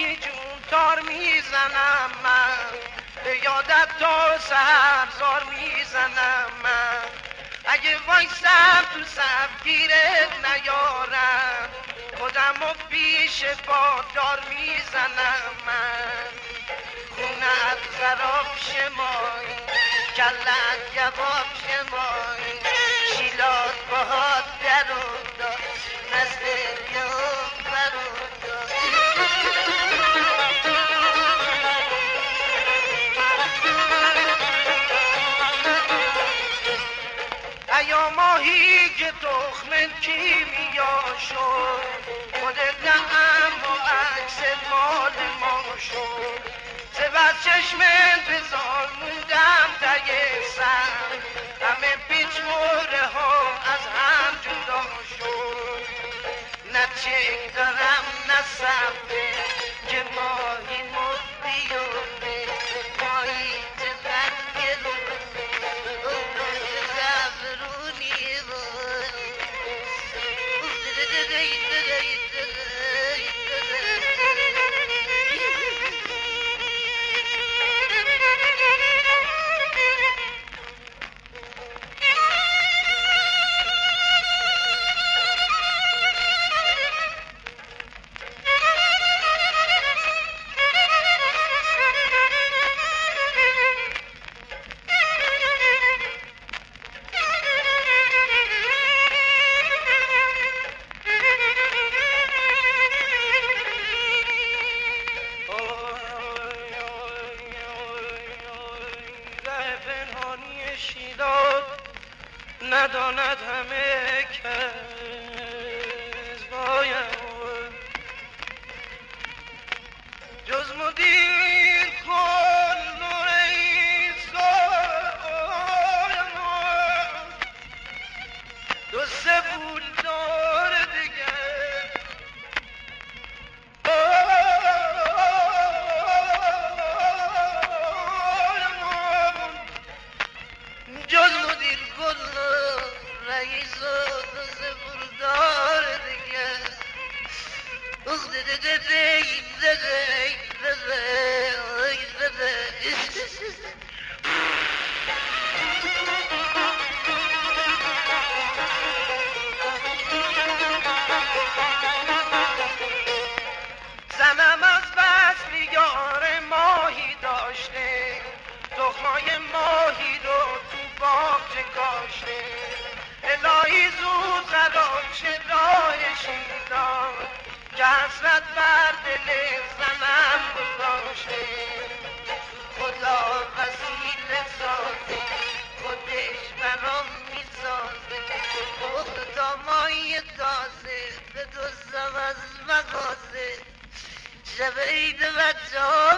ماهی جون تار می‌زنم من. به یادت تا سهر می‌زنم من. اگه وایسم تو سب گیرت نیارم. خودم و پیش دار می‌زنم من. خونت خراب شمایی کلت گباب شمایی ماهی که تخم کیمیا شد خودت هم و عکس مال ما شد. سه چشم بزار موندم تای سر. همه پیچ ها از هم جدا شد. نه چک دارم نه صفه که ماهی مدیونه செய்ததைத் نداند همه کس باید. جز مدیر kız ne dedi? بر دل زنم خدا وسیله سازه. خودش برام می‌سازه. خدا مایی تازه به دوستم از مغازه. شب عید بچه ها